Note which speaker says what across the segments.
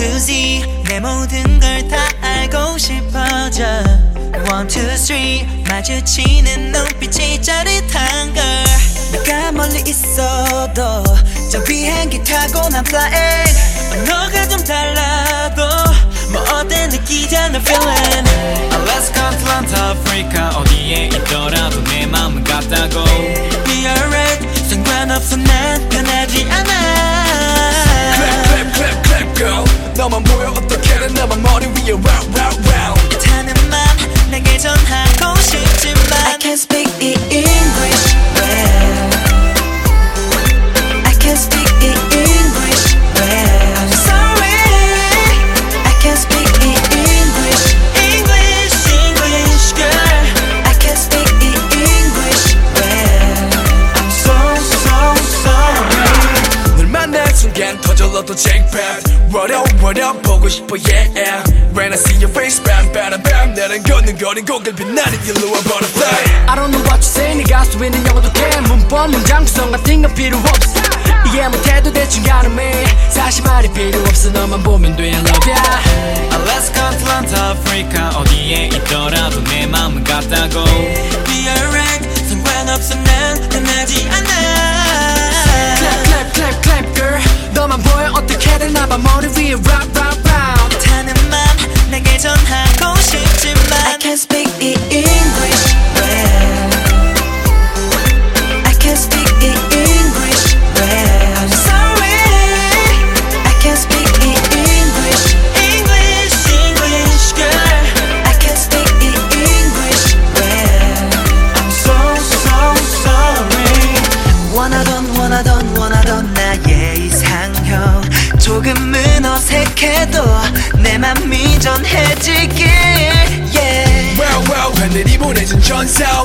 Speaker 1: Z 내 모든 걸 다 알고 싶어져. One, two, three 마주치는 눈빛이 짜릿한 걸. 내가 멀리 있어도 저 비행기 타고 난 flying. 너가 좀 달라도 뭐 어때 느끼잖아 feeling
Speaker 2: 너만 보여 어떻게든 너만 머리 위에 round round round 순간 터질러도 jackpot What up what up 보고 싶어 yeah When I see your face bam bam bam 나는 걷는 거리 고개를 빛나는 yellow butterfly
Speaker 3: I don't know what you say 네 가수 있는 영어도 돼 문법 문장 구성 같은 건 필요 없어 이해 못해도 대충 가늠해 사실 말이 필요 없어 너만 보면 돼 I love ya
Speaker 4: Let's go Atlanta, Africa 어디에 있더라도 내 맘은 같다고
Speaker 1: Be alright 상관없어 난
Speaker 3: 어떻게든 나봐 머리 위에 rock rock round
Speaker 1: 타는 맘 내게 전하고 싶지만 I can't speak 조금은 어색해도 내 맘이 전해지길 yeah.
Speaker 2: Well well 하늘이 보내준 전사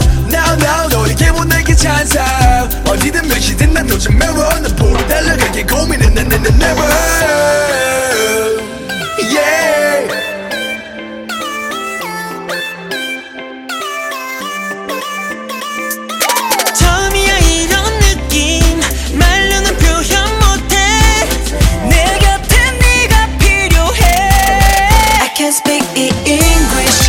Speaker 2: English.